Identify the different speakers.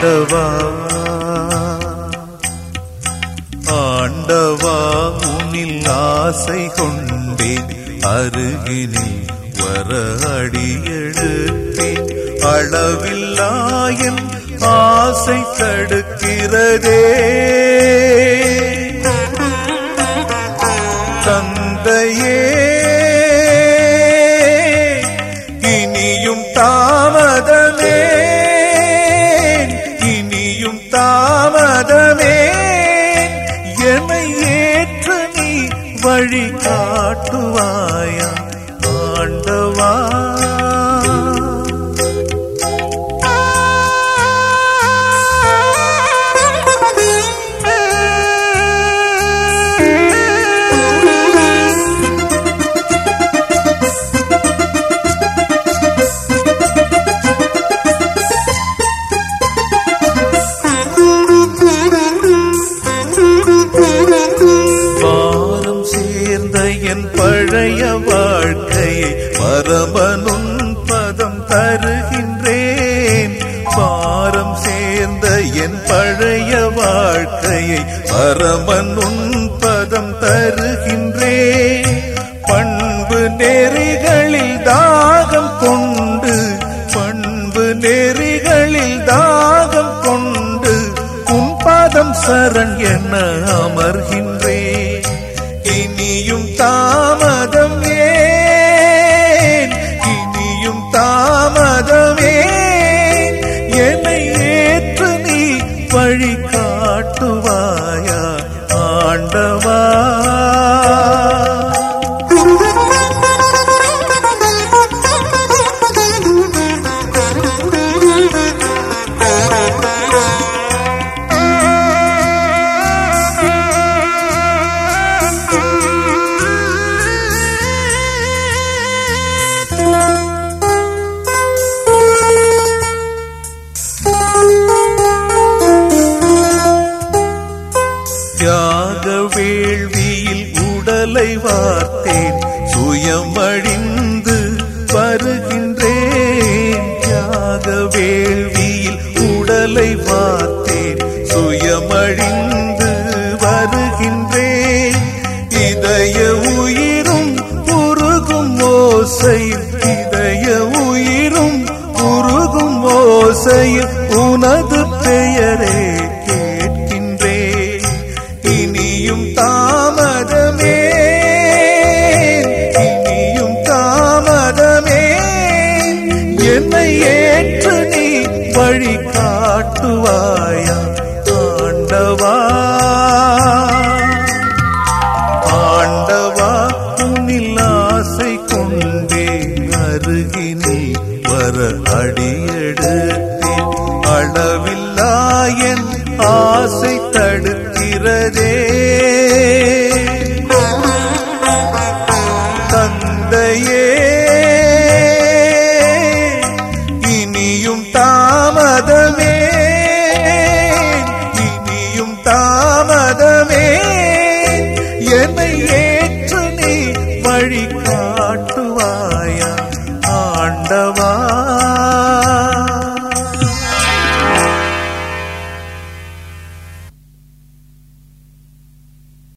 Speaker 1: ஆண்டவா ஆண்டவா உனில் ஆசை கொண்டேன் அருகினில் வர அடியெடுத்தேன் அளவில்லாயன் ஆசை தடுக்கிறதே. தந்தையே பாதமே என்னை ஏற்று நீ வழி காட்டுவார் பரமனுன் பதம் தருகின்றேன். பாரம் சேர்ந்த என் பழைய வாழ்க்கையை பரமனுன் பதம் வழி காட்டுவாயா ஆண்டவா தியாக வேள்வியில் உடலை வார்த்தேன். சுயமழிந்து வருகின்றேன். யாக வேள்வியில் உடலை வார்த்தேன். சுயமழிந்து வருகின்றேன். இதய உயிரும் உருகும் ஓசையில் இதய உயிரும் உருகும் ஓசையில் உனது பெயரே காட்டுவாயா ஆண்டவா. ஆண்டவா உன்னில் ஆசை கொண்டேன் வர அளவில்லா என் ஆசை தடுக்கிறதே.